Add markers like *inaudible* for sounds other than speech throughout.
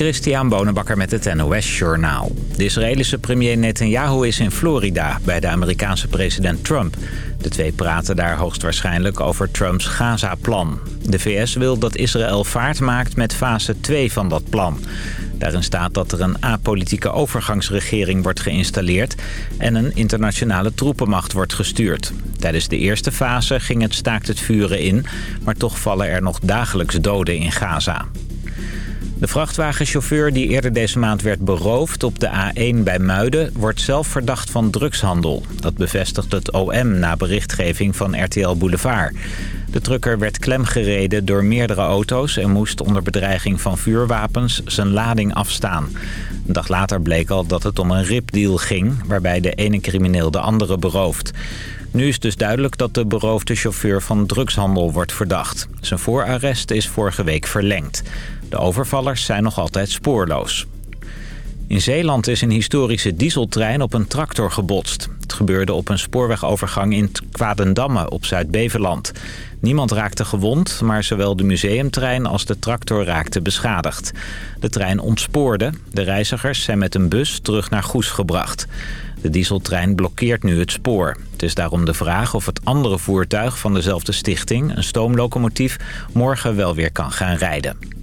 Christian Bonenbakker met het NOS Journaal. De Israëlische premier Netanyahu is in Florida bij de Amerikaanse president Trump. De twee praten daar hoogstwaarschijnlijk over Trumps Gaza-plan. De VS wil dat Israël vaart maakt met fase 2 van dat plan. Daarin staat dat er een apolitieke overgangsregering wordt geïnstalleerd... en een internationale troepenmacht wordt gestuurd. Tijdens de eerste fase ging het staakt het vuren in... maar toch vallen er nog dagelijks doden in Gaza. De vrachtwagenchauffeur die eerder deze maand werd beroofd op de A1 bij Muiden... wordt zelf verdacht van drugshandel. Dat bevestigt het OM na berichtgeving van RTL Boulevard. De trucker werd klemgereden door meerdere auto's... en moest onder bedreiging van vuurwapens zijn lading afstaan. Een dag later bleek al dat het om een ripdeal ging... waarbij de ene crimineel de andere berooft. Nu is dus duidelijk dat de beroofde chauffeur van drugshandel wordt verdacht. Zijn voorarrest is vorige week verlengd. De overvallers zijn nog altijd spoorloos. In Zeeland is een historische dieseltrein op een tractor gebotst. Het gebeurde op een spoorwegovergang in Kwadendamme op Zuid-Beveland. Niemand raakte gewond, maar zowel de museumtrein als de tractor raakten beschadigd. De trein ontspoorde. De reizigers zijn met een bus terug naar Goes gebracht. De dieseltrein blokkeert nu het spoor. Het is daarom de vraag of het andere voertuig van dezelfde stichting, een stoomlocomotief, morgen wel weer kan gaan rijden.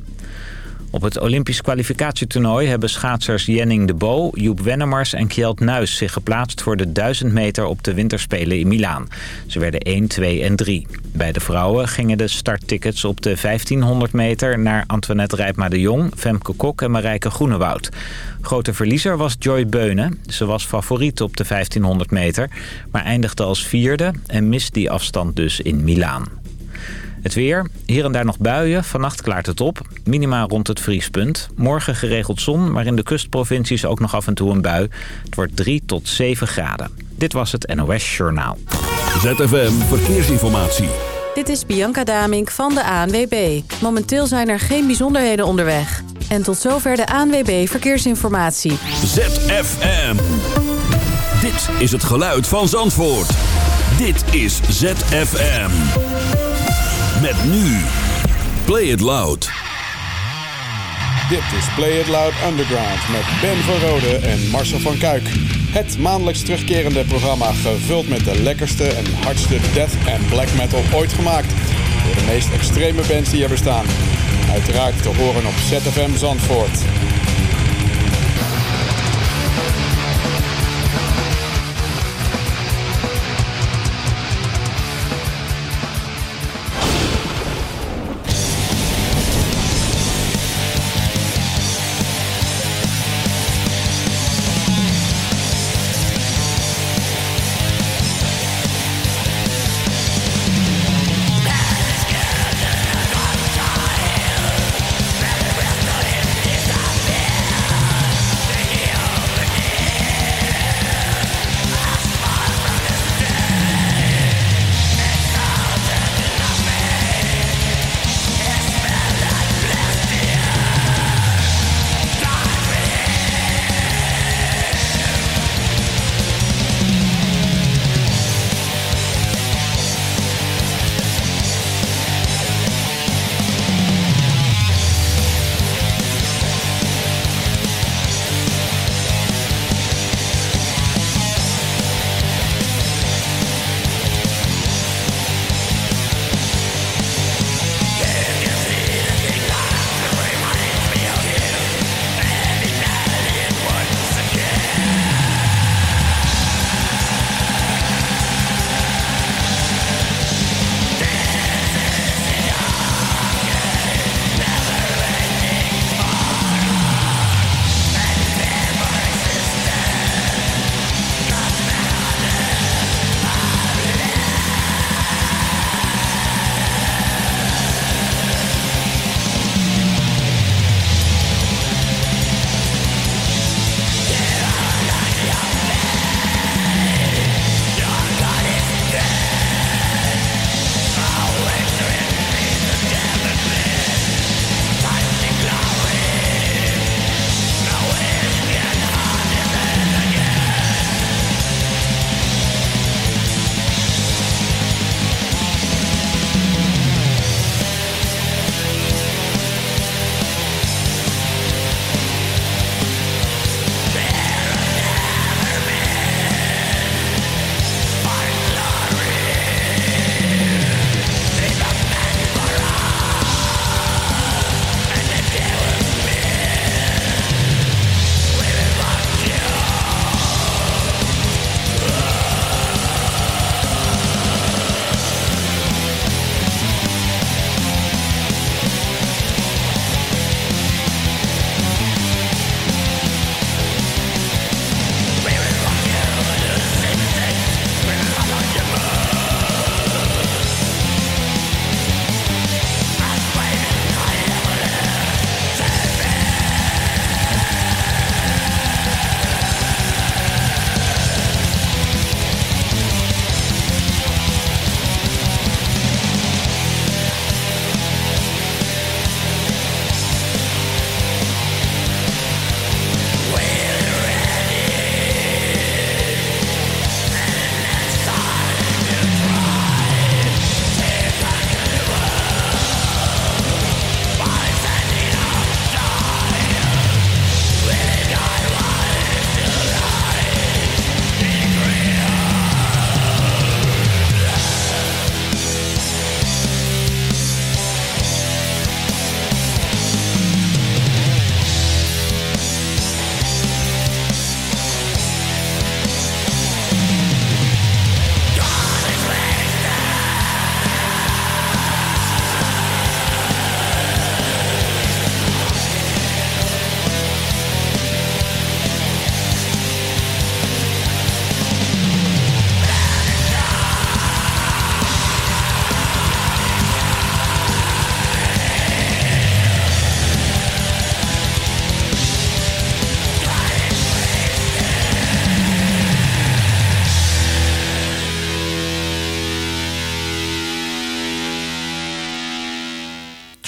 Op het Olympisch kwalificatietoernooi hebben schaatsers Jenning de Bo, Joep Wennemars en Kjeld Nuis zich geplaatst voor de 1000 meter op de winterspelen in Milaan. Ze werden 1, 2 en 3. Bij de vrouwen gingen de starttickets op de 1500 meter naar Antoinette Rijpma de Jong, Femke Kok en Marijke Groenewoud. Grote verliezer was Joy Beunen. Ze was favoriet op de 1500 meter, maar eindigde als vierde en mist die afstand dus in Milaan. Het weer, hier en daar nog buien, vannacht klaart het op. Minima rond het vriespunt. Morgen geregeld zon, maar in de kustprovincies ook nog af en toe een bui. Het wordt 3 tot 7 graden. Dit was het NOS Journaal. ZFM Verkeersinformatie. Dit is Bianca Damink van de ANWB. Momenteel zijn er geen bijzonderheden onderweg. En tot zover de ANWB Verkeersinformatie. ZFM. Dit is het geluid van Zandvoort. Dit is ZFM. Met nu. Play It Loud. Dit is Play It Loud Underground met Ben van Rode en Marcel van Kuik. Het maandelijks terugkerende programma gevuld met de lekkerste en hardste death en black metal ooit gemaakt. Door de meest extreme bands die er bestaan. Uiteraard te horen op ZFM Zandvoort.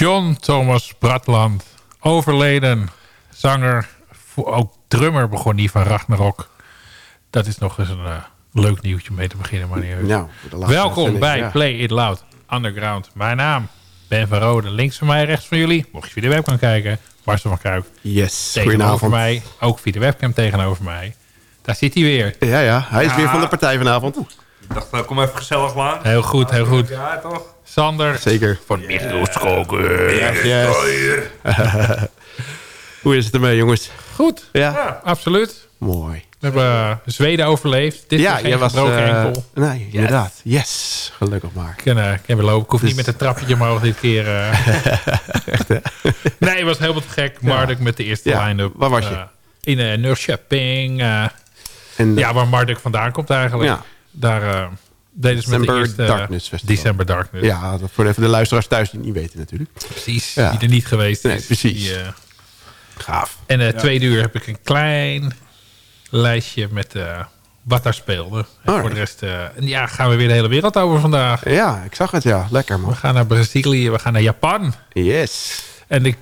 John Thomas Bratland, overleden. Zanger, ook drummer begon die van Ragnarok. Dat is nog eens een uh, leuk nieuwtje om mee te beginnen, meneer. Nou, Welkom bij ja. Play It Loud Underground. Mijn naam, Ben van Rode. Links van mij, rechts van jullie. Mocht je via de webcam kijken, Marcel van Kuik. Yes, Tegenover mij, ook via de webcam tegenover mij. Daar zit hij weer. Ja, ja. Hij is weer van de partij vanavond. Ik dacht, nou, kom even gezellig lang. Heel goed, heel goed. Ja, toch? Sander. Zeker. Van Middelskoken. Yes. *laughs* Hoe is het ermee, jongens? Goed. Ja, ja absoluut. Mooi. We hebben uh, Zweden overleefd. Dit ja, is geen was, uh, enkel. Nee, yes. inderdaad. Yes, gelukkig maar. Ik kan, uh, kan weer lopen. Ik hoef dus... niet met een trappetje omhoog dit keer. *laughs* Echt, hè? *laughs* nee, het was helemaal te gek. Marduk ja. met de eerste ja. line-up. Waar was je? in uh. En, ja, waar Marduk vandaan komt eigenlijk. Ja. Daar deden ze met de eerste... Darkness Festival. December Darkness. Ja, voor even de luisteraars thuis die het niet weten natuurlijk. Precies, die er niet geweest is. Nee, precies. Die, Gaaf. En uh, tweede uur heb ik een klein lijstje met uh, wat daar speelde. En oh, voor de rest uh, ja, gaan we weer de hele wereld over vandaag. Ja, ik zag het ja. Lekker man. We gaan naar Brazilië, we gaan naar Japan. Yes. En ik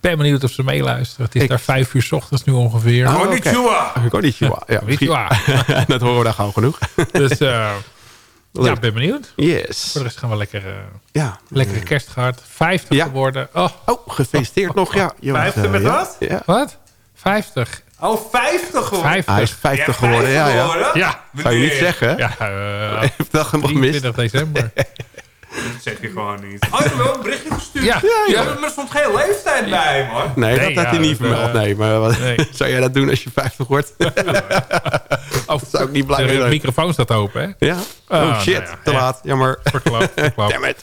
ben benieuwd of ze meeluisteren. Het is ik... daar vijf uur s ochtends nu ongeveer. Oh, Konnichiwa. Okay. Konnichiwa. Ja, Konnichiwa. *laughs* dat horen we daar gauw genoeg. dus *laughs* ja, ben benieuwd. Yes. Voor de rest gaan we lekker, uh, ja. lekkere kerst gehad. 50 ja. geworden. Oh, oh gefeliciteerd nog. Ja. 50 met wat? Ja. Wat? 50. Oh, 50 geworden? 50. Hij is 50 geworden, ja. ja. Geworden? ja. Zou je niet zeggen? Ja, uh, Heeft dat nog mis? 23 december. *laughs* Dat zeg je gewoon niet. Oh, je hebt wel een berichtje gestuurd. Ja, ja, ja. Er stond geen leeftijd bij, man. Nee, nee dat had ja, hij niet vermeld. Nee, maar wat, nee. *laughs* zou jij dat doen als je 50 wordt? *laughs* oh, *laughs* zou ik niet blij De microfoon staat open, hè? Ja. Oh, oh shit, nou ja, te laat. Jammer. Verklapt, verklapt. Damn it.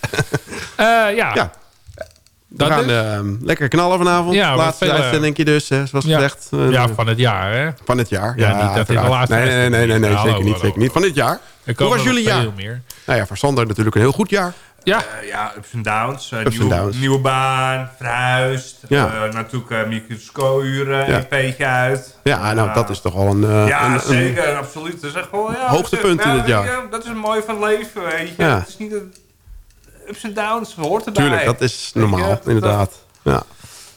Uh, ja. ja. We dat gaan uh, lekker knallen vanavond. Ja, Laatste veel, uitzending dus, hè, zoals ja. gezegd. Uh, ja, van het jaar, hè? Van het jaar. Ja, ja niet dat in de laatste Nee, nee, nee, nee, zeker niet. Zeker niet. Van dit jaar. Hoe was jullie jaar? Meer. Nou ja, voor Sander natuurlijk een heel goed jaar. Ja, uh, ja ups en downs. Uh, ups nieuw, downs. Nieuwe baan, verhuisd. Ja. Uh, natuurlijk uh, microscoopuren, Ja. een beetje uit. Ja, nou, dat is toch wel een... uh, Ja, een, een- zeker, absoluut. Dat is echt wel, ja, Hoogtepunt nou, in het jaar. Ja, dat is het mooie van leven, weet je. Ja. Het is niet een ups en downs, hoort erbij. Tuurlijk, dat is normaal, dat- inderdaad. Ja.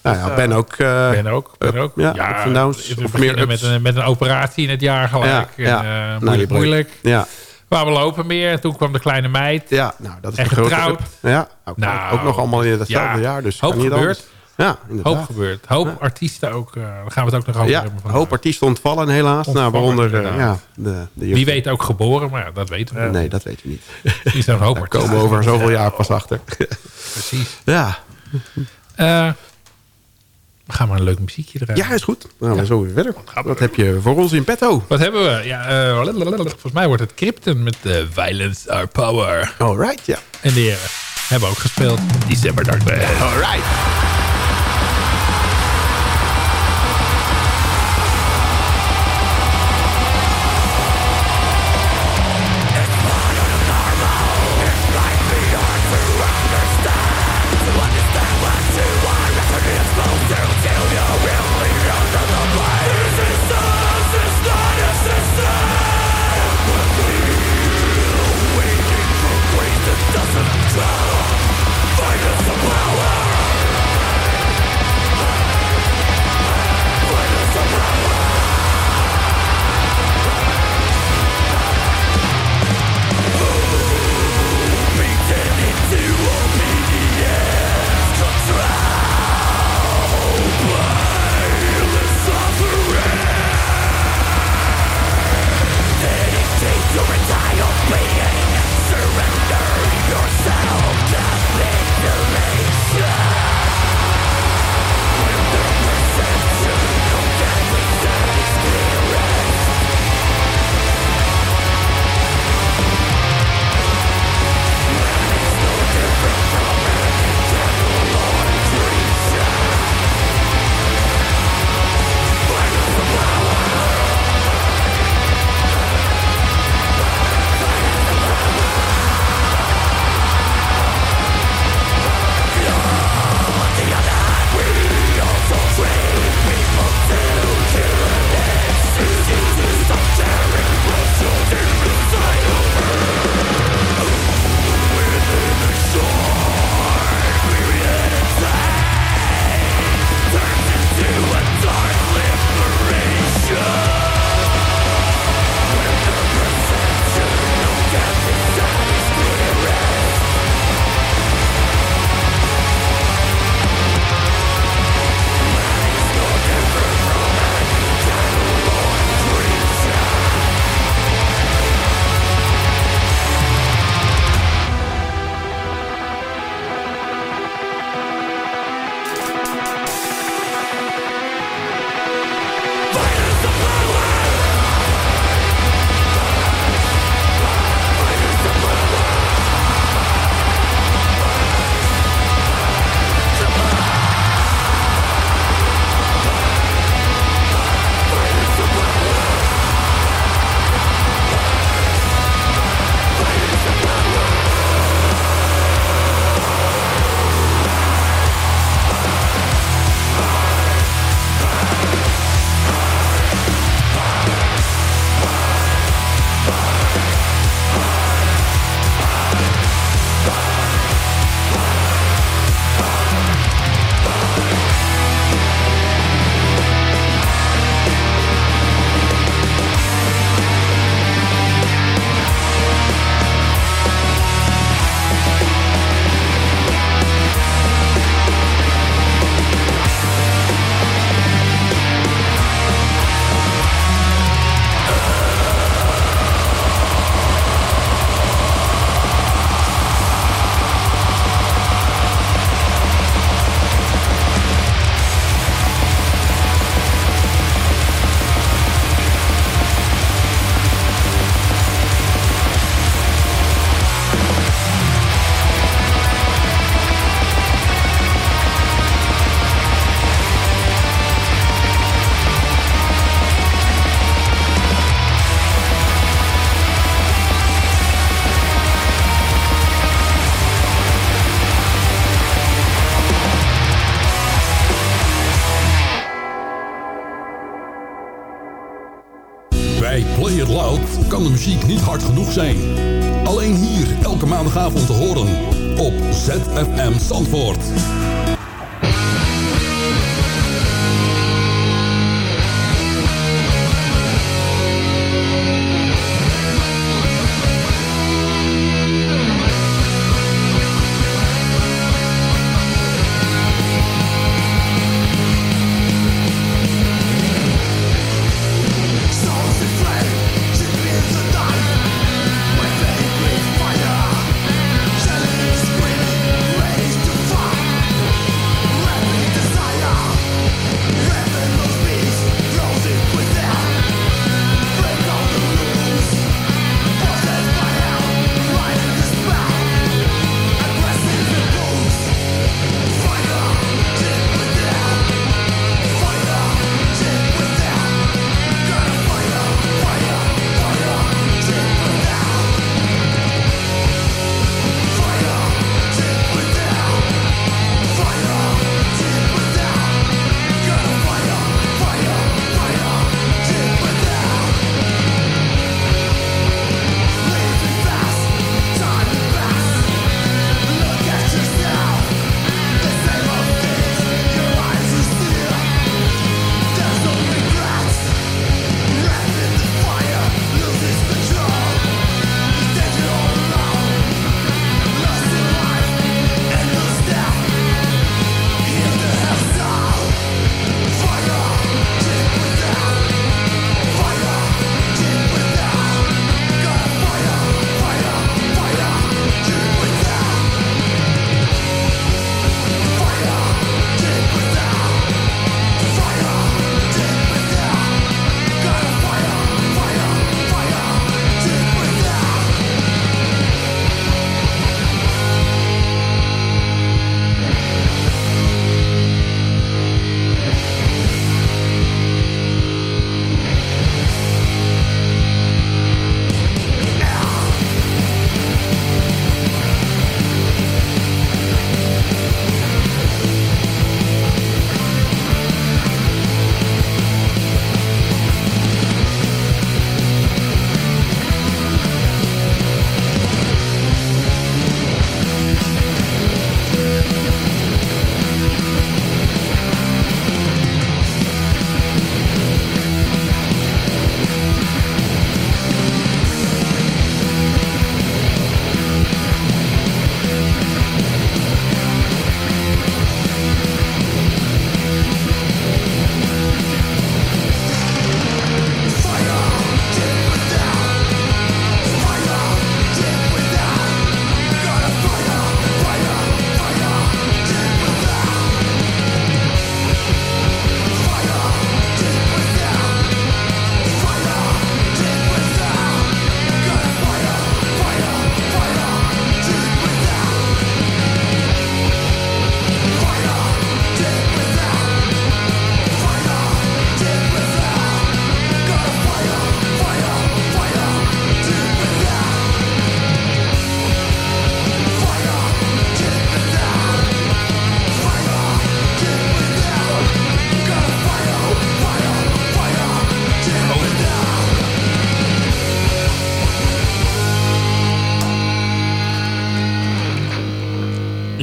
Nou ja, Dus, Ben ook. eh, ben ook. Ben ook. ja, ups en downs. We Of meer met ups. een, met een operatie in het jaar gelijk. Ja, en, ja. eh, Nou, moeilijk, moeilijk. Ja, Maar we lopen meer. En toen kwam de kleine meid. ja, nou, dat is En getrouwd. Ja, ook, Nou, ook nog allemaal in hetzelfde ja, jaar. Dus hoop kan gebeurd. anders. Ja, inderdaad. Hoop gebeurd. Hoop artiesten ook. eh, daar gaan we het ook nog over Ja, hebben. vandaag. hoop artiesten ontvallen helaas. Ontvallen, nou, waaronder eh, ja, de, de Wie weet ook geboren, maar dat weten we. Nee, dat weet je niet. Die zijn een hoop Daar artiesten. komen we over zoveel jaar pas achter. Precies. ja. Eh, we gaan maar een leuk muziekje draaien. ja, is goed. Nou, dan zo weer verder. gaan we Wat heb je voor ons in petto? Wat hebben we? Ja, eh, volgens mij wordt het Crypton met eh, Violence Our Power. Alright, ja. En die eh, hebben ook gespeeld. December Darkness. Alright.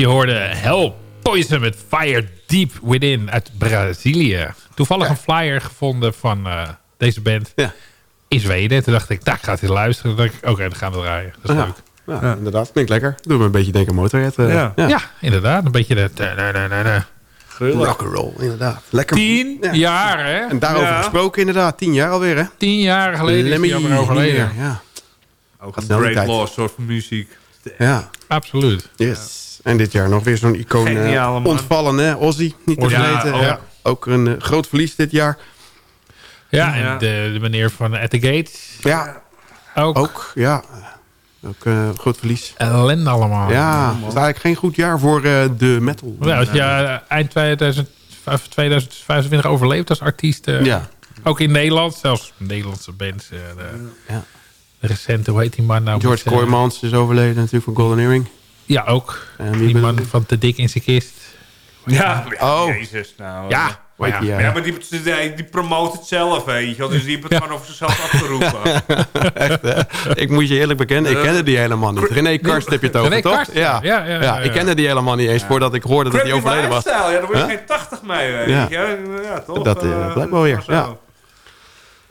Je hoorde Hell Poison met Fire Deep Within uit Brazilië. Toevallig een flyer gevonden van eh, deze band Ja. in Zweden. Toen dacht ik, daar gaat hij luisteren. Toen dacht ik, oké, dan gaan we draaien. Dat is Ja. leuk. Ja, inderdaad. Klinkt lekker. Doe me een beetje denken aan Motorhead. eh. Ja. Ja. inderdaad. Een beetje de... da. Rock'n'roll, inderdaad. Lekker. Tien Ja. jaar, hè? En daarover Ja. gesproken inderdaad. Tien jaar alweer, hè? Tien jaar geleden is Lemmy hij alweer overleden. Ja. Ook een loss soort van muziek. ja. Absoluut. Yes. En dit jaar nog weer zo'n icoon eh, ontvallen, hè? Ozzy, niet te vergeten. Ja, oh. Ja. Ook een eh, groot verlies dit jaar. Ja, Ja. en de, de meneer van At The Gates Ja, ook. ook. Ja. Ook eh, groot verlies. Ellende allemaal. Ja, het is eigenlijk geen goed jaar voor eh, de metal. Ja, als je eind 2000, 2025 overleeft als artiest. eh, Ja. Ook in Nederland, zelfs Nederlandse bands. eh, de, Ja. de recente, hoe heet die man nou? George Kooijmans is overleden natuurlijk van Golden Earring. Ja, ook. En wie die man van Te Dik in zijn kist. Ja, Oh. jezus. Nou, Ja, die, eh, Ja, maar die, die, promoot het zelf, weet je wel. Dus die heeft het gewoon over zichzelf afgeroepen. *laughs* ik moet je eerlijk bekennen, ik kende die helemaal niet. René Karst heb je het over, René toch? Karst, ja. Ja, ja, ja, ik kende die helemaal niet eens voordat ik hoorde dat hij overleden was. lifestyle, ja, daar word je Huh? geen 80 mee, weet Ja. je. Ja, toch? Dat, eh, Eh, blijkt wel weer, zo. ja.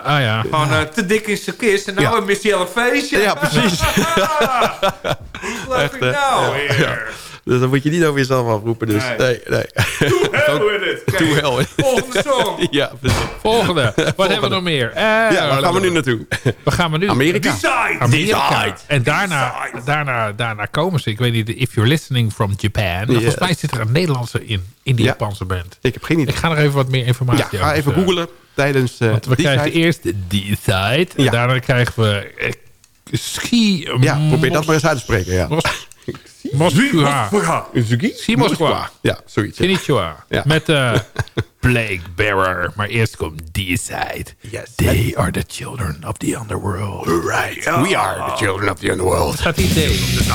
Ah ja. Gewoon eh, te dik in zijn kist en nou Ja. mist hij al een feestje. Ja, precies. *laughs* Hoe geloof ik nou weer? Ja. Dus dan moet je niet over jezelf afroepen. Dus Nee. nee, nee. Hell with it. Kijk, Doe hell with it. Volgende song. *laughs* Ja, precies. Volgende. Wat *laughs* hebben we nog meer? Eh, Ja, waar gaan we nu naartoe? Waar gaan we nu? Amerika. Decide. Amerika. Decide. En daarna, Decide. daarna, daarna komen ze. Ik weet niet, if you're listening from Japan. Volgens mij zit er een Nederlandse in, in die Ja. Japanse band. Ik heb geen idee. Ik ga nog even wat meer informatie Ja, over ga even googlen tijdens eh Want we die krijgen eerst die site. En daarna krijgen we eh, ski... Ja, probeer dat maar eens uit te spreken. Ja. Mos- Moskwa. Moskwa. Ja, zoiets. ja. Konnichiwa. Ja. Met eh *laughs* Plague Bearer. Maar eerst komt die side. Yes. They are the children of the underworld. Right. We are the children of the underworld. Staat die day? Dat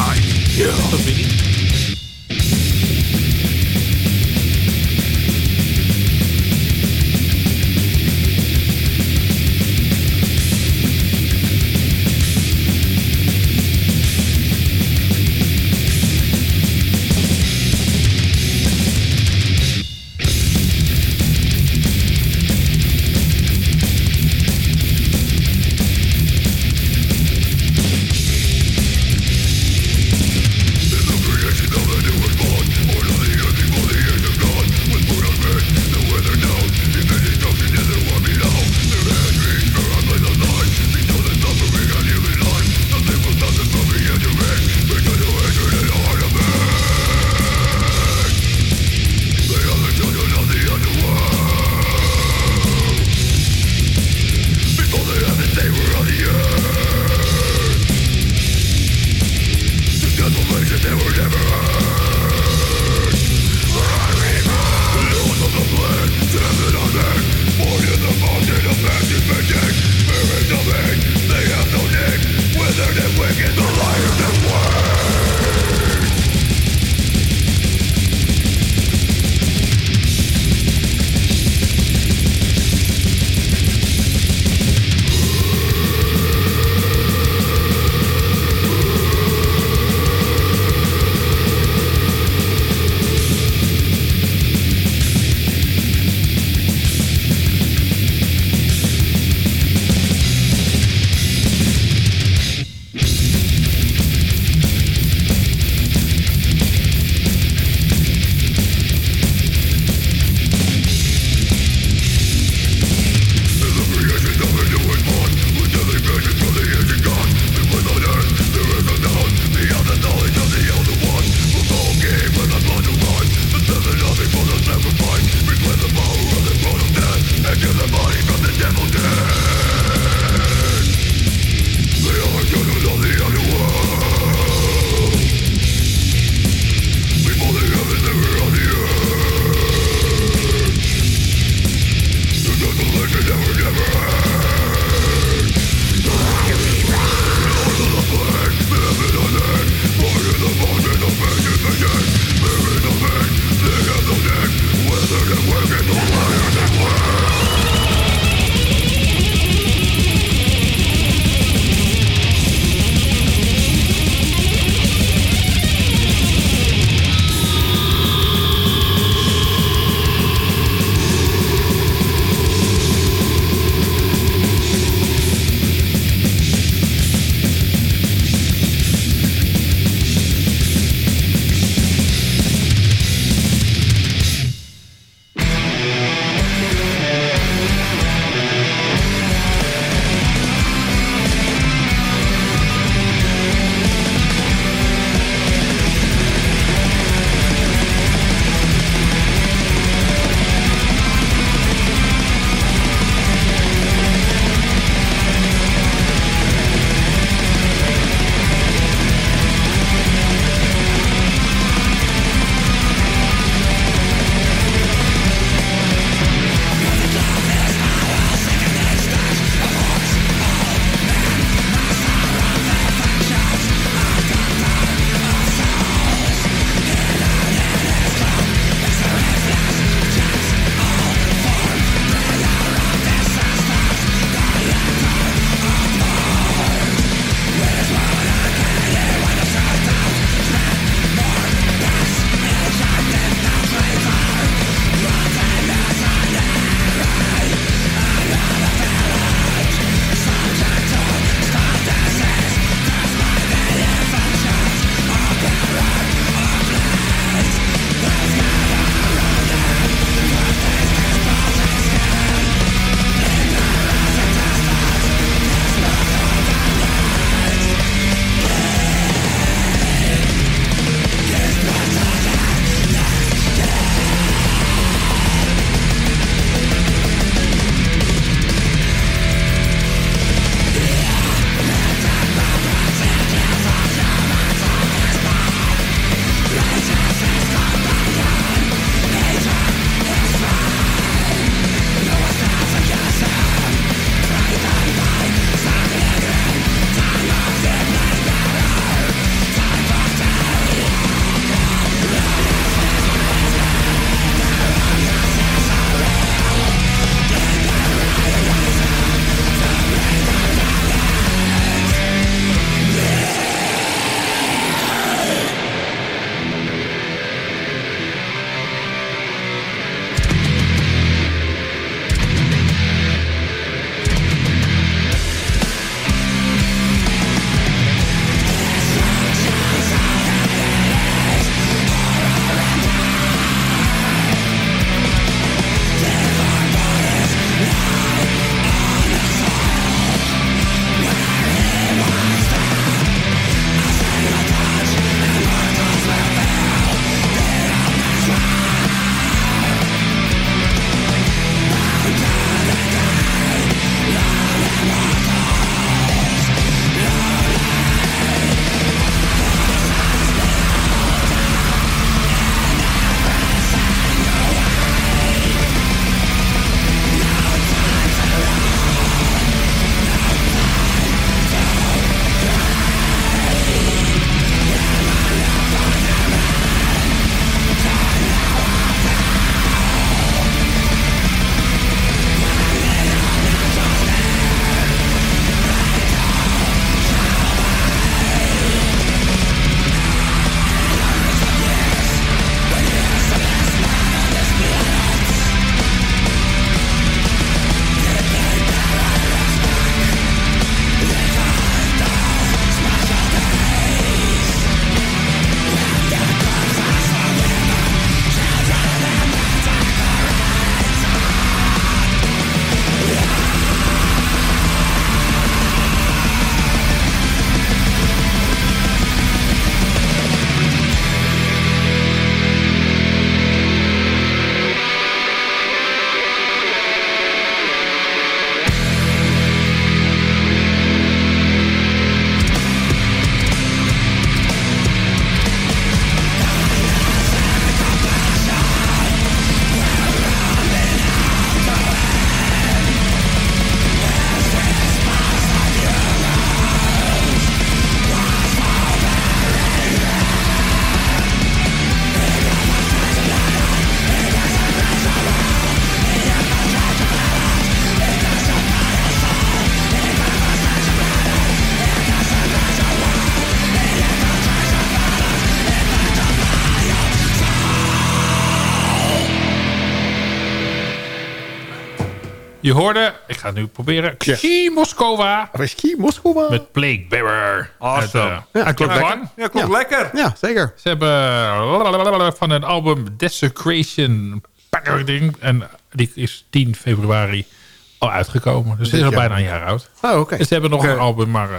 Je hoorde, ik ga het nu proberen, Xi Moskova Whisky, Moskou. met Plague Bearer. Awesome. Uit, eh, Ja, klopt lekker. Ja, klopt Ja. lekker. Ja, zeker. Ze hebben van het album Desecration Packaging. En die is 10 februari al uitgekomen. Dus het is al bijna een jaar oud. Oh, oké. Dus ze hebben nog een album, maar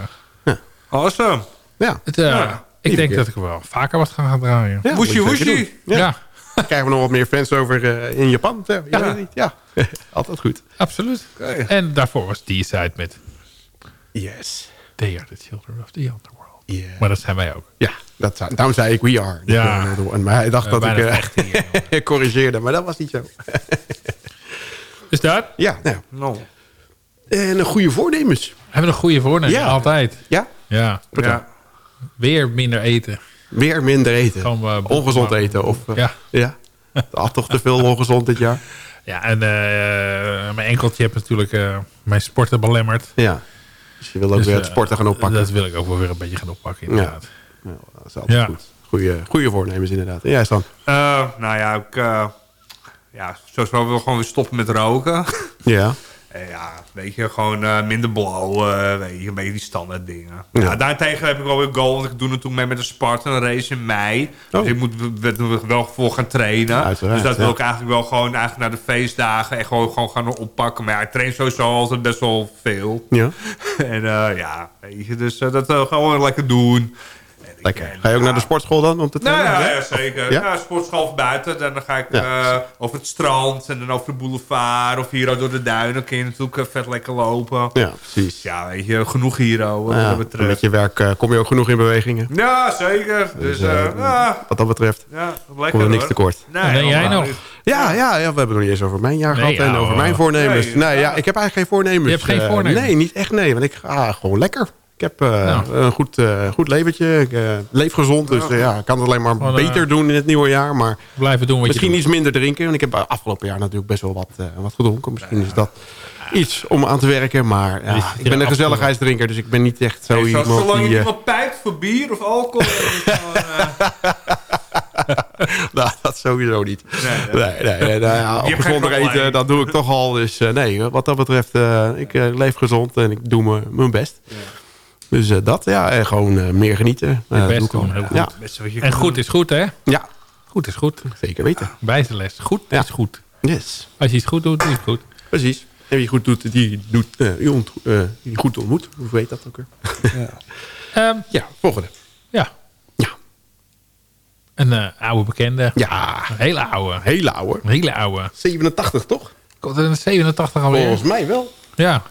eh, Awesome. Ja. het, eh, Ja, ik denk dat ik er wel vaker wat ga gaan draaien. Ja, Woesie, moet je zeker woesie. doen. Ja, *laughs* krijgen we nog wat meer fans over eh, in Japan. Ja, ja. Ja. weet niet. ja. *laughs* altijd goed. absoluut. En daarvoor was die side met Yes. They Are The Children of the Underworld. Yeah. Maar dat zijn wij ook. Ja, dat, daarom zei ik we are. Ja. Maar hij dacht dat ik eh, hier, *laughs* corrigeerde, maar dat was niet zo. Dus dat? Ja, nou. Nou, En een goede voornemens. We hebben een goede voornemen. Ja. Altijd. Ja, Ja. ja. Weer minder eten. Weer minder eten. Gewoon, eh, Ongezond eten. Of, eh, Ja. ja. *laughs* Had toch te veel ongezond dit jaar? Ja, en eh, mijn enkeltje heeft natuurlijk eh, mijn sporten belemmerd. Ja. Dus je wil ook Dus, weer het sporten gaan oppakken. Dat wil ik ook wel weer een beetje gaan oppakken, inderdaad. Ja, dat is altijd Ja. goed. Goeie, goede voornemens inderdaad. En jij dan? Eh, nou ja, ik... eh ja, sowieso wil gewoon weer stoppen met roken. Ja. *laughs* En ja, weet je, gewoon eh, minder blauw, weet je, een beetje die standaard dingen. Ja. daartegen heb ik wel weer goal, want ik doe natuurlijk mee met een Spartan race in mei. Oh. Dus ik moet we- wel voor gaan trainen. Uiteraard, dus dat wil ja. ik eigenlijk wel gewoon eigenlijk naar de feestdagen echt gewoon, gewoon gaan oppakken. Maar ja, ik train sowieso altijd best wel veel. Ja. *laughs* en eh, ja, weet je, dus eh, dat gewoon lekker doen. Lekker. ben- Ga je ook naar de sportschool dan om te Nou trainen? ja, ja, zeker. Ja? Ja? sportschool of buiten. Dan ga ik Ja. eh, over het strand en dan over de boulevard. Of hier ook door de duinen kun je natuurlijk eh, vet lekker lopen. Ja, precies. Ja, weet je, genoeg hier ook, wat met betreft. je werk eh, kom je ook genoeg in bewegingen. Ja, zeker. Dus, Dus, Wat dat betreft. ja, Kom lekker er niks tekort. Nee, En jij nog? Ja, ja, ja, we hebben het nog niet eens over mijn jaar Nee, gehad en over mijn voornemens. Nee, Nee, ja, ik heb eigenlijk geen voornemens. Je hebt geen voornemens? nee, niet echt nee, want ik ga gewoon lekker. Ik heb eh, Nou. een goed, eh, goed leventje. Ik eh, leef gezond, dus ja, ik kan het alleen maar Gewoon, eh, beter doen in het nieuwe jaar. Maar Blijven doen wat misschien je iets minder drinken. Want ik heb afgelopen jaar natuurlijk best wel wat, eh, wat gedronken. Misschien is dat iets om aan te werken. Maar ja, ik ben een ja, gezelligheidsdrinker, dus ik ben niet echt zo Hey, iemand zolang je die... niemand pijpt voor bier of alcohol. dan *laughs* nou, dat sowieso niet. Nee, Nee, nee, nee, nou ja, gezonder eten, dat doe ik toch al. Dus eh, nee, wat dat betreft, eh, ik leef gezond en ik doe me- mijn best. Dus eh, dat, ja, en gewoon eh, meer genieten. Eh, best doen, heel goed. Ja, En goed doen. is goed, hè? ja, Goed is goed. zeker weten. Bijzeles. Goed Ja. is goed. Yes, Als je iets goed doet, is het goed. precies. En wie goed doet, die, doet, eh, die, ont, die goed ontmoet. Hoe weet dat ook weer? *laughs* Ehm, Ja, volgende. ja. Ja. Een oude bekende. Ja, Een hele oude. hele oude. Een hele oude. 87 toch? Komt er een 87 alweer? Volgens mij wel. Ja.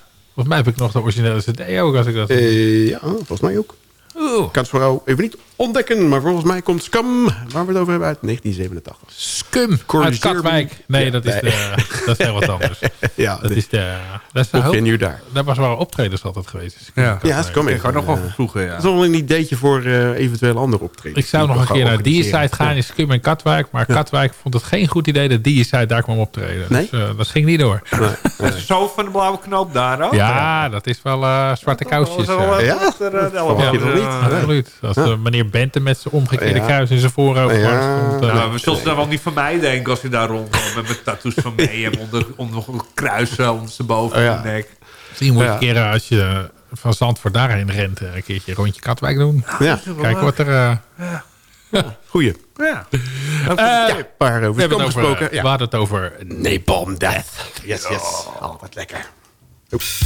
Volgens mij heb ik nog de originele cd ook, als ik dat... Eh, ja, volgens mij ook. Oeh. Ik kan het vooral even niet ontdekken, maar volgens mij komt Scum, waar we het over hebben, uit 1987. Scum uit. Katwijk. Nee, Ja, dat is, nee. De, dat is heel wat *laughs* anders. Ja, Dat is de... Dat is de je daar? Daar was wel optredens altijd geweest. Dus Ja. Ja, Scum Ik ga nog wel eh, vroeger, ja. Dat is wel een ideetje voor eh eventueel andere optredens. Ik zou nog een keer naar die organiseren. site gaan in Scum en Katwijk. Maar Katwijk vond het geen goed idee dat die site daar kwam optreden. Nee? Dus eh, dat ging niet door. Is er zo van de blauwe knoop daar ook? Ja, dat is wel eh, zwarte kousjes. Dat wel, Ja? elleboog. je toch niet? Absoluut. Als meneer Bente met zijn omgekeerde Ja. kruis in zijn voorhoofd Ja. eh, Nou, we zullen daar wel niet van mij denken als je daar rondloopt met mijn tattoos van mij en onder, onder een kruis ondersteboven Oh, oh, ja. de nek. Misschien moet je Ja. een keer eh, als je van Zandvoort daarheen rent, eh, een keertje een rondje Katwijk doen. Ja, Kijk wat er... eh, goeie. Ja. eh, ja, over we hebben het over, gesproken. we Ja. hadden het over Napalm Death. Yes, yes. Altijd lekker. Oeps.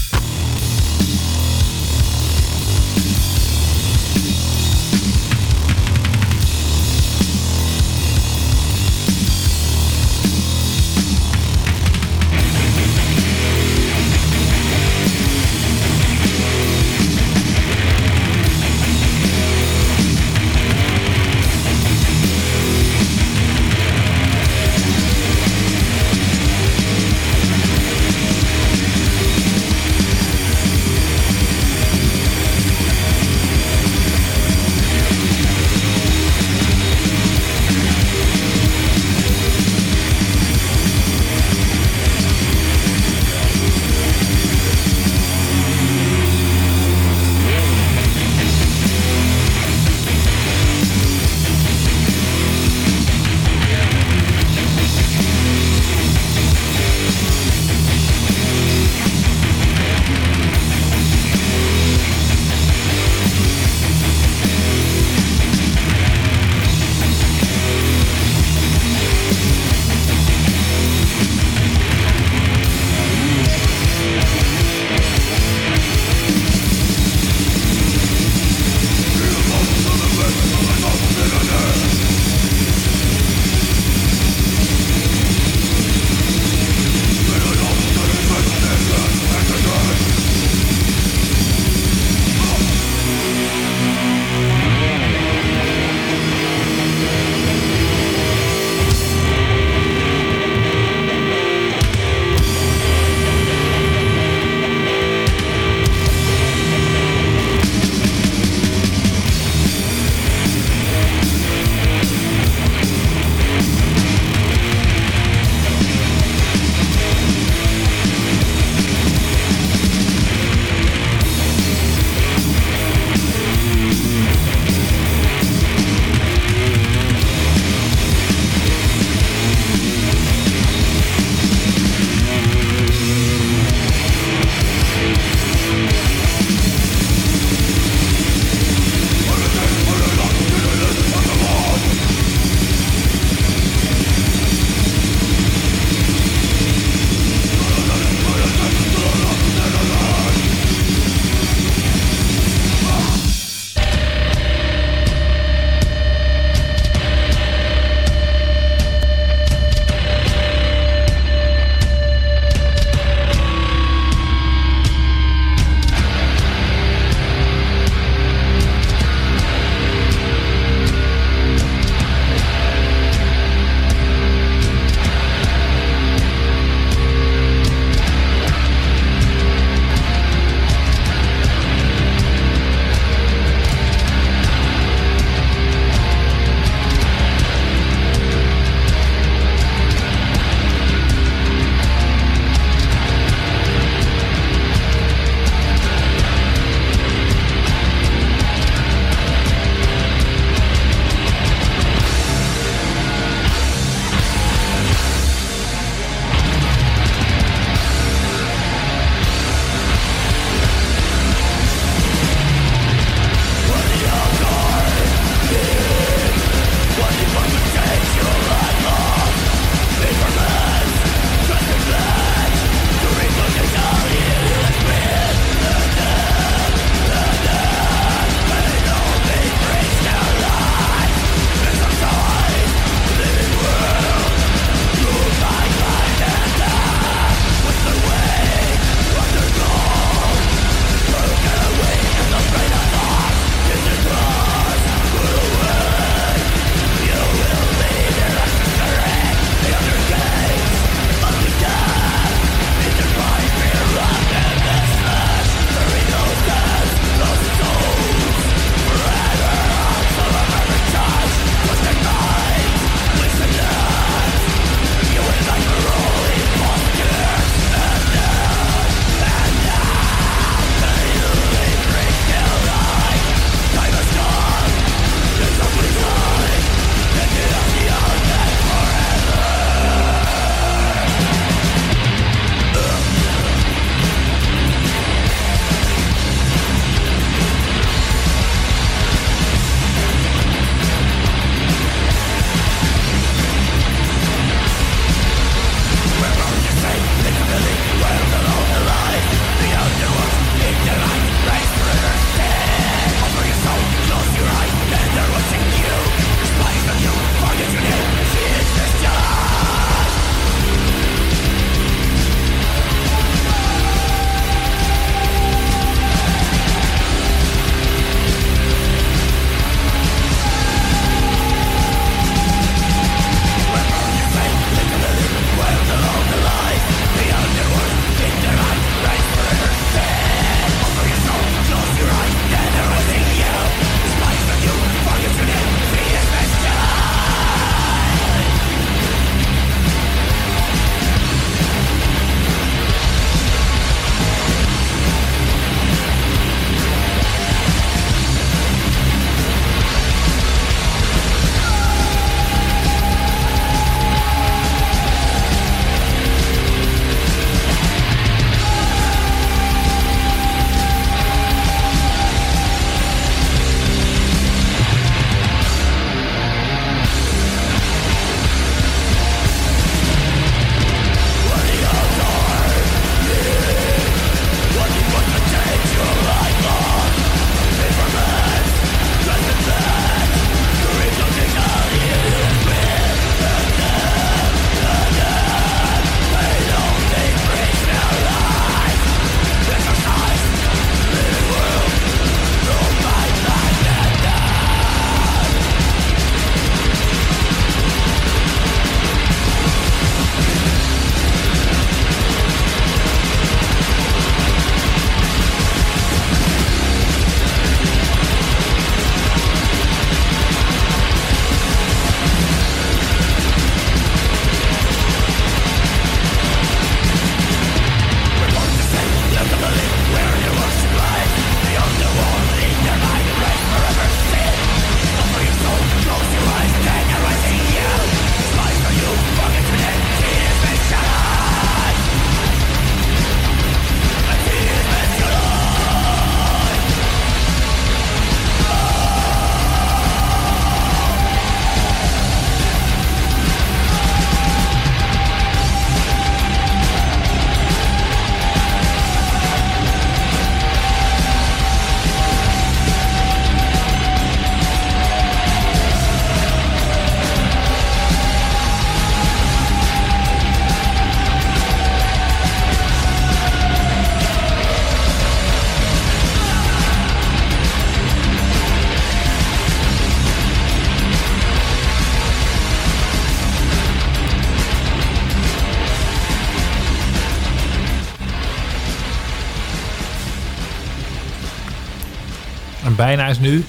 En bijna is nu.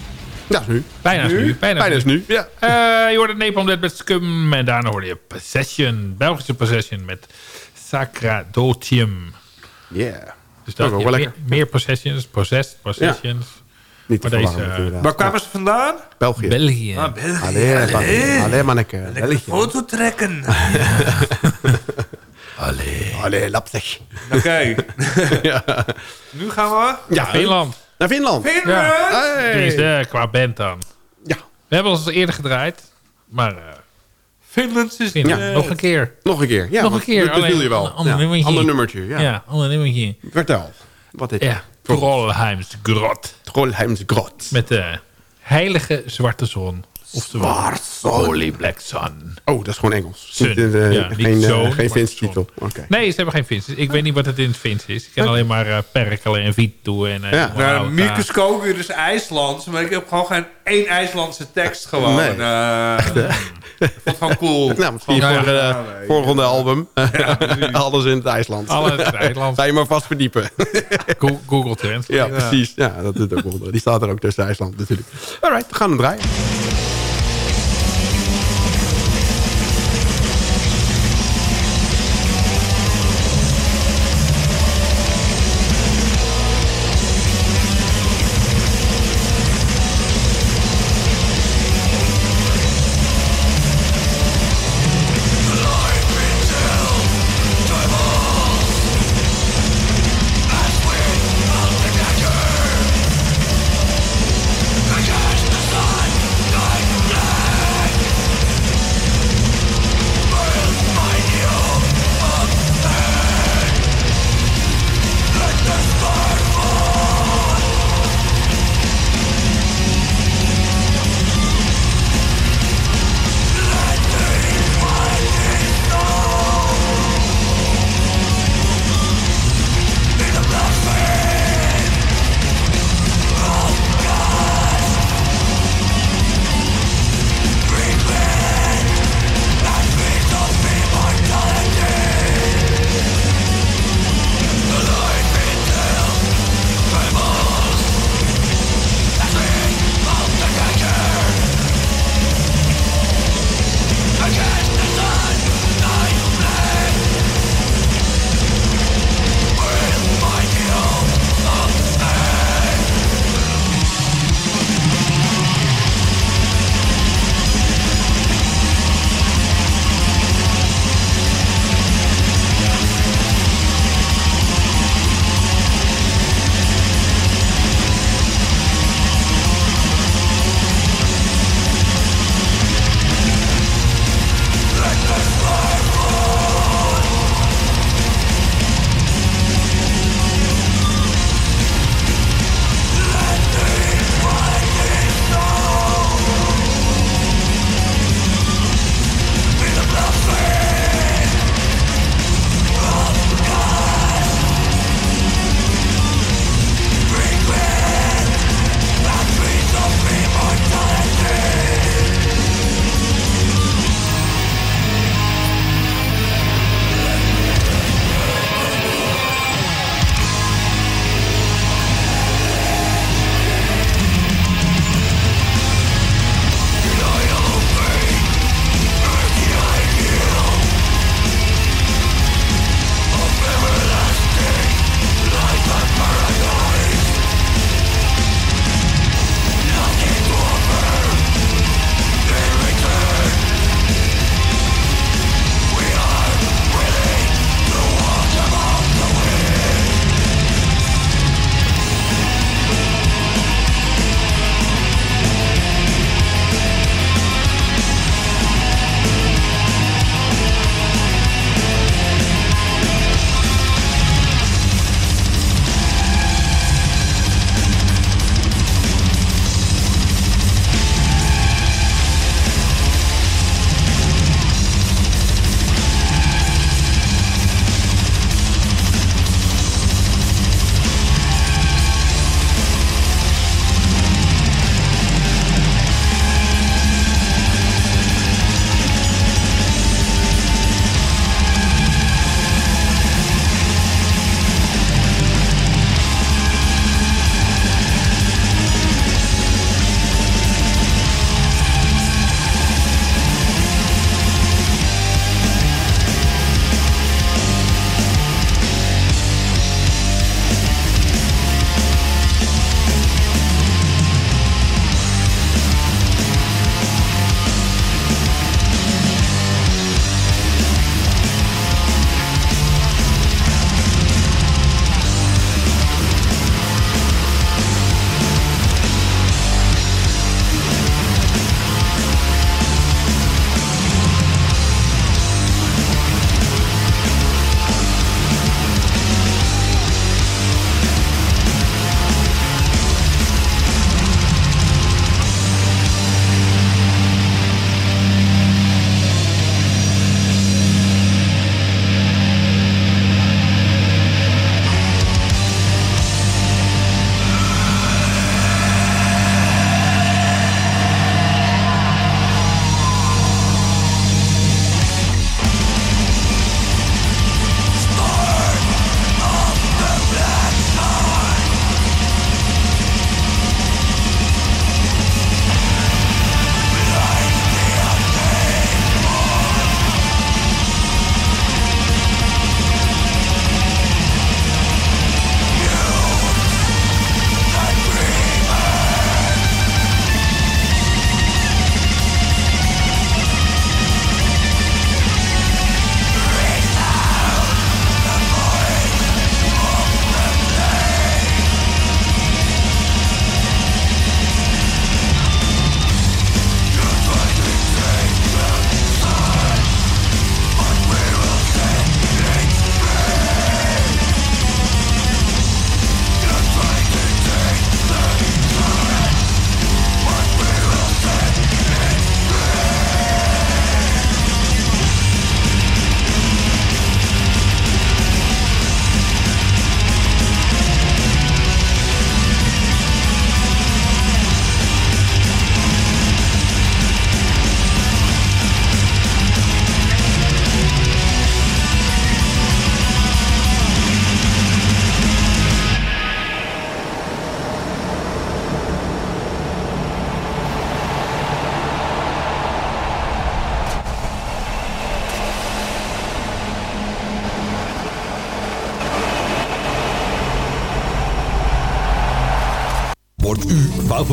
Ja, is nu. Bijna is nu. Bijna, Bijna is nu, ja. Eh, je hoorde Napalm Dead met Scum. En daarna hoorde je Possession. Belgische Possession met Sacradotium. Yeah. Dus dat, Ook wel ja, meer, lekker. meer possessions. Possessed, possessions. Niet te Maar deze, eh. Waar kwamen ze vandaan? België. België. Ah, België. Allee, Allee. allee, allee manneke. Lekker België. foto trekken. *laughs* Allee, lapsig. Oké. *laughs* Nu gaan we... Ja, Finland. Naar Finland. Finland! Hey. Tenminste, eh, qua band dan. Ja, We hebben ons eerder gedraaid. Maar eh, Finland is... Finland, nog een keer. nog een keer. Ja, Nog een keer, Dat, wil je wel. een ander Ja, nummertje. Ander nummertje, ja. Ja, ander nummertje. Vertel. Wat dit Ja, Trollheims Grot. Trollheims Grot. Met de heilige zwarte zon. Oftewel, Holy Black Sun. Oh, dat is gewoon Engels. Sun. Niet, eh, Ja, niet geen uh, geen Fins titel. Oké. Nee, ze hebben geen Fins. Ik weet niet wat het in het Fins is. Ik ken alleen maar eh, perkelen en vito en... eh, Ja. Nou, Mirkus Koger is IJslands, maar ik heb gewoon geen één IJslandse tekst gewoon. Nee. Eh, *laughs* vond gewoon cool. Nou, misschien Ja, voor ja. uh, volgende album. *laughs* Alles in het IJsland. Alle in het Nederlands. Ga je maar vast verdiepen. *laughs* Go- Google Translate. ja, precies. Ja, dat doet ook wel. Die staat er ook tussen IJsland natuurlijk. Alright, we gaan hem draaien.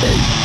Zo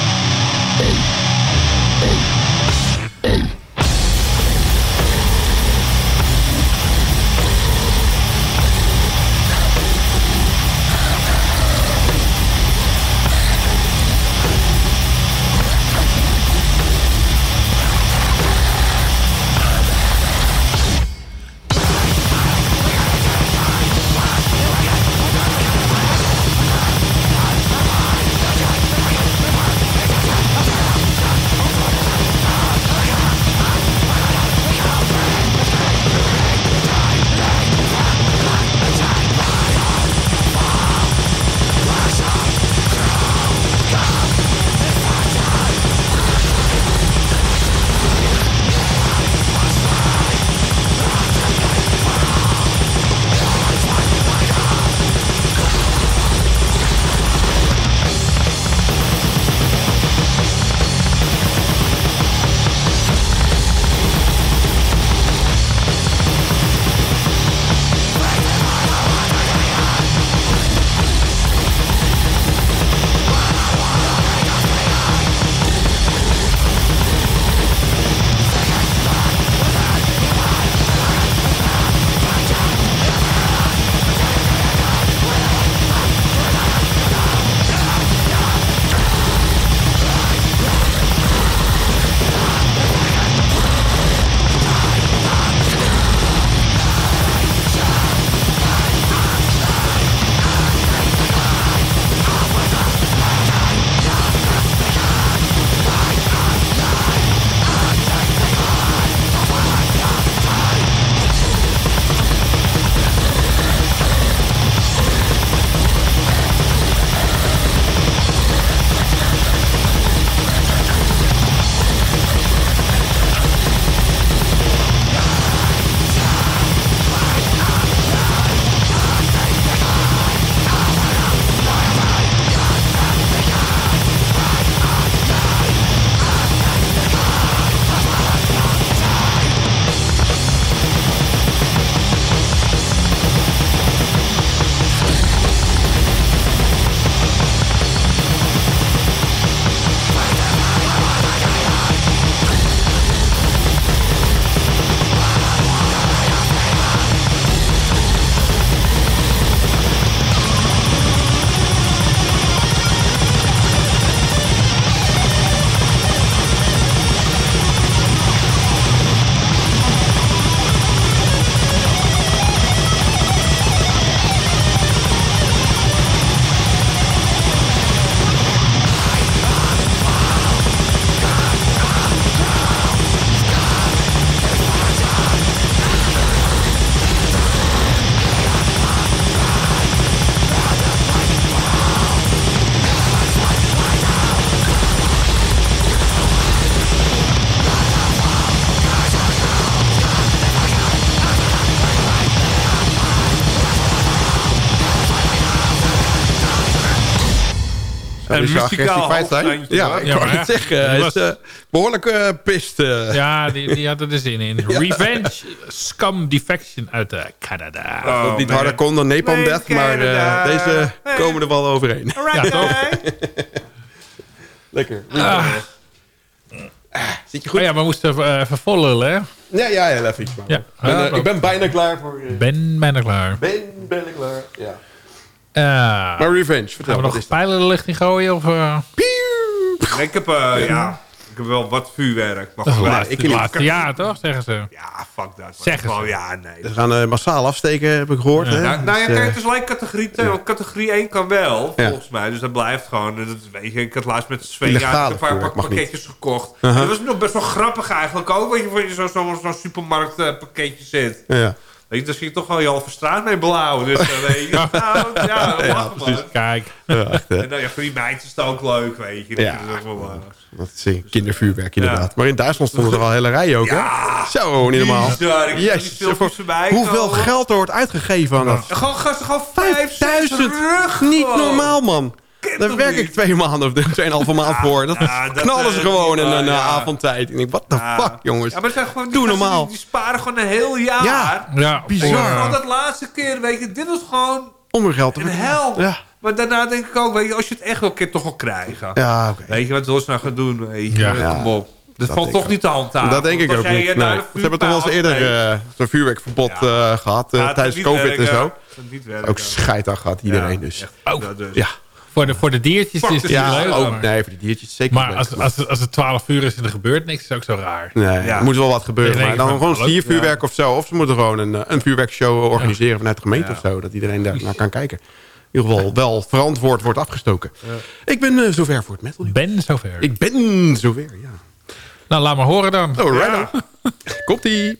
is je muzikaal hoogstandje, Ja, ik Ja, het ja, zeggen. Hij is was- eh, behoorlijk eh pist. eh. Ja, die, die had er de zin in. *laughs* Revenge Scum Defection uit Canada. Oh, Dat niet man. harder kon dan Napalm Nee, Death, maar deze Hey. komen er wel overheen. Ja, toch? *laughs* Lekker. Ah, Zit je goed? oh ja, we moesten even, vollen, hè? Ja, ja, heel even iets. maar. Ja. Ik ben, Ja, ik ben bijna klaar voor... Ben bijna klaar. ben bijna klaar, ja. Eh, Maar Revenge, gaan vertel, we wat nog is pijlen de lucht in gooien? Of, eh, Nee, Ik heb, eh, ja, ik heb wel wat vuurwerk. Maar dat laatste, ik laatste jaar, toch? Zeggen ze. ja, fuck dat. Zeggen Gewoon, ze. ja, nee. Ze gaan eh, massaal afsteken, heb ik gehoord. Hè? Nou, nou ja, Dus, kijk, eh, het is alleen categorie 2, want categorie 1 kan wel, Ja. volgens mij. Dus dat blijft gewoon. en Dat weet je, ik had laatst met Sven Illegale ja, een paar pak- niet. pakketjes gekocht. Uh-huh. Dat was nog best wel grappig eigenlijk ook, weet je, voor je zo'n zo, zo'n supermarktpakketje zit. ja. Weet je, je toch wel je halve straat mee blauw. Dus dan weet je, *laughs* nou, ja. Kijk. Ja, echt, hè? En dan, ja, voor die meidjes is het ook leuk, weet je. Ja. Dat is wel, eh, Dat is een kindervuurwerk inderdaad. Maar in Duitsland stonden er al hele rijen ook, hè? Zo, niet normaal. voorbij hoeveel geld er wordt uitgegeven aan dat? Gewoon gasten, gewoon 5000 5000! Niet normaal, man. Daar werk ik twee maanden of tweeënhalve maand voor. Dat ja, dat, knallen ze eh, gewoon in een eh, avondtijd. Ik denk, what the fuck, jongens. Ja, maar het zijn gewoon die Doe normaal. Die, sparen gewoon een heel jaar. Ja. Ja, Bizar. Gewoon eh, dat laatste keer, weet je, dit was gewoon Om hun geld te verdienen. hel. Ja, Maar daarna denk ik ook, weet je, als je het echt wel een keer toch wel krijgen. ja oké. Weet je wat ze nou gaan doen? Weet je, Ja. kom op. Dat, valt toch niet te handhaven. Dat denk ik ook niet. eh, Nee. de Ze hebben toch wel eens eerder eh, zo'n vuurwerkverbod Ja. eh, gehad eh, tijdens COVID en zo. Ook scheid aan gehad iedereen. Ja, Dus. echt. Oh. Ja, dus. Ja, voor, de, voor de diertjes Fuck is het de niet ja leuk. ook, maar- nee, voor die diertjes zeker Maar niet. als, als, als het 12 uur is en er gebeurt niks, is het ook zo raar. Nee, Ja. er moet wel wat gebeuren. Maar dan gewoon leuk. siervuurwerk of zo. Of ze moeten gewoon een, eh, een vuurwerkshow organiseren vanuit de gemeente Ja. of zo. Dat iedereen daar naar kan kijken. In ieder geval wel verantwoord wordt afgestoken. Ik ben eh, zover voor het metal. Ben zover. Ik ben zover, ja. Nou, laat maar horen dan. Oh, right. *laughs* Komt-ie.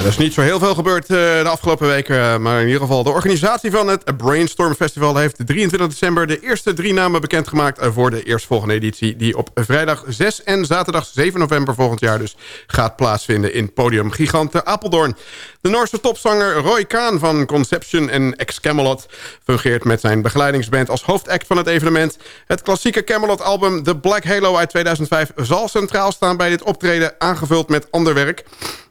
Er is niet zo heel veel gebeurd eh, de afgelopen weken. eh, maar in ieder geval de organisatie van het Brainstorm Festival... heeft 23 december de eerste drie namen bekendgemaakt... eh, voor de eerstvolgende editie... die op vrijdag 6 en zaterdag 7 november volgend jaar dus... gaat plaatsvinden in Podium Gigante Apeldoorn. De Noorse topzanger Roy Kaan van Conception en Ex-Camelot... fungeert met zijn begeleidingsband als hoofdact van het evenement. Het klassieke Camelot-album The Black Halo uit 2005... zal centraal staan bij dit optreden... aangevuld met ander werk...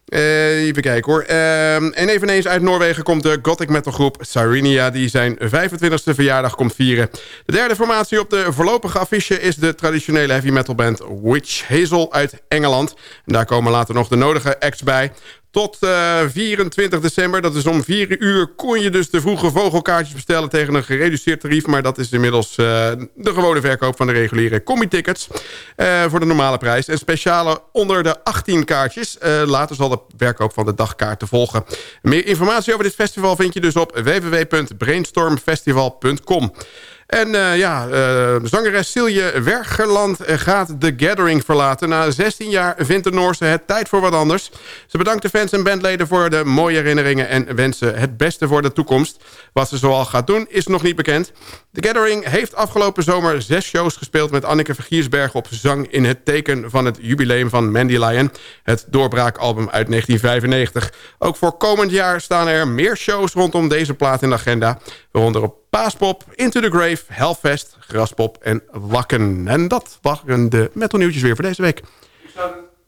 Eh, even kijken hoor. Ehm, en eveneens uit Noorwegen komt de gothic metalgroep Sirenia... die zijn 25e verjaardag komt vieren. De derde formatie op de voorlopige affiche... is de traditionele heavy metal band Witch Hazel uit Engeland. En daar komen later nog de nodige acts bij. Tot eh, 24 december, dat is om 4 uur... kon je dus de vroege vogelkaartjes bestellen tegen een gereduceerd tarief. Maar dat is inmiddels eh, de gewone verkoop van de reguliere combi-tickets... eh, voor de normale prijs. En speciale onder de 18 kaartjes. Later zal de verkoop van de dagkaarten volgen. Meer informatie over dit festival vind je dus op www.brainstormfestival.com. En eh, ja, eh, zangeres Silje Wergerland eh, gaat The Gathering verlaten. Na 16 jaar vindt de Noorse het tijd voor wat anders. Ze bedankt de fans en bandleden voor de mooie herinneringen... en wensen het beste voor de toekomst. Wat ze zoal gaat doen is nog niet bekend. The Gathering heeft afgelopen zomer zes shows gespeeld... met Anneke Vergiersberg op zang in het teken van het jubileum van Mandy Lion. Het doorbraakalbum uit 1995. Ook voor komend jaar staan er meer shows rondom deze plaat in de agenda. Waaronder op Paaspop, Into the Grave, Hellfest, Graspop en Wakken. En dat waren de metal nieuwtjes weer voor deze week.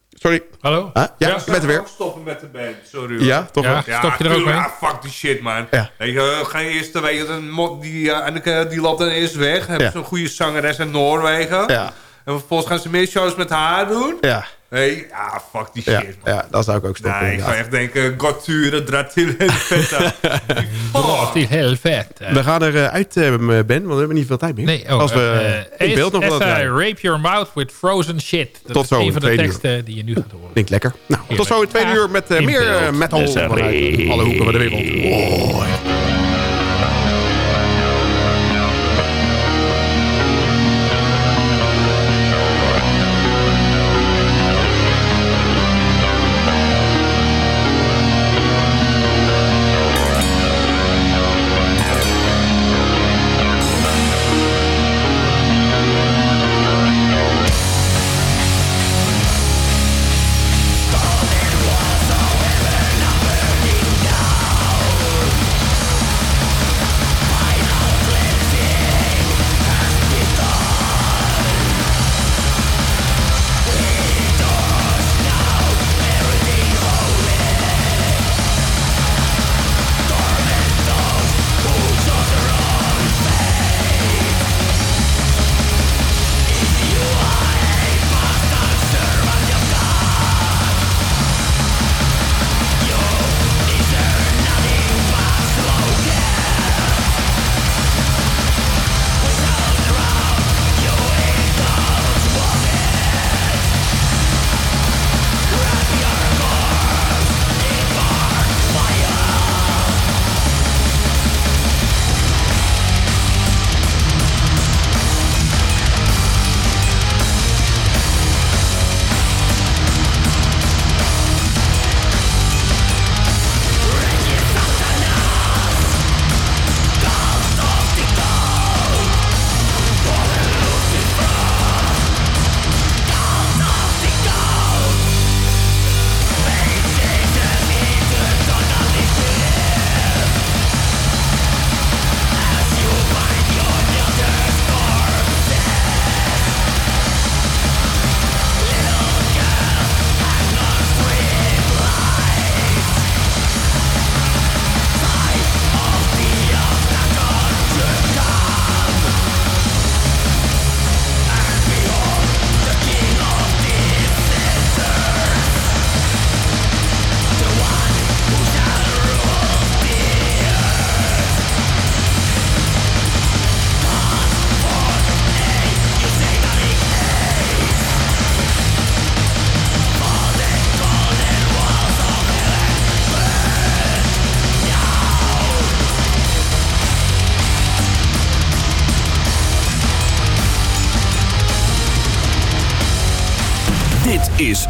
Sorry. Hallo? Huh? Ja, Ja. je bent er weer. Stoppen met de band, sorry. hoor. Ja, toch Ja. wel. Stop je er ook mee? ah, fuck die shit, man. Ja. Weet je, ga je eerst, weet je, een mod, die, uh, Anneke, die loopt dan eerst weg. Hebben Ja. ze een goede zangeres in Noorwegen. Ja, En vervolgens gaan ze meer shows met haar doen. ja, Nee, ja, fuck die ja, shit, man. ja, dat zou ik ook stoppen. Nee, ik zou echt denken, Gotture, Dratil en Vetta. *laughs* Die is heel vet. Eh, We gaan er eh, uit, eh, Ben, want we hebben niet veel tijd meer. Nee, oh, Als we eh, in beeld nog wat rape your mouth with frozen shit. Dat Tot is zo, een van de uur. teksten die je nu gaat horen. Klinkt lekker. Nou, tot zo in tweede Ja, uur met eh, meer eh, metal vanuit alle hoeken van de wereld.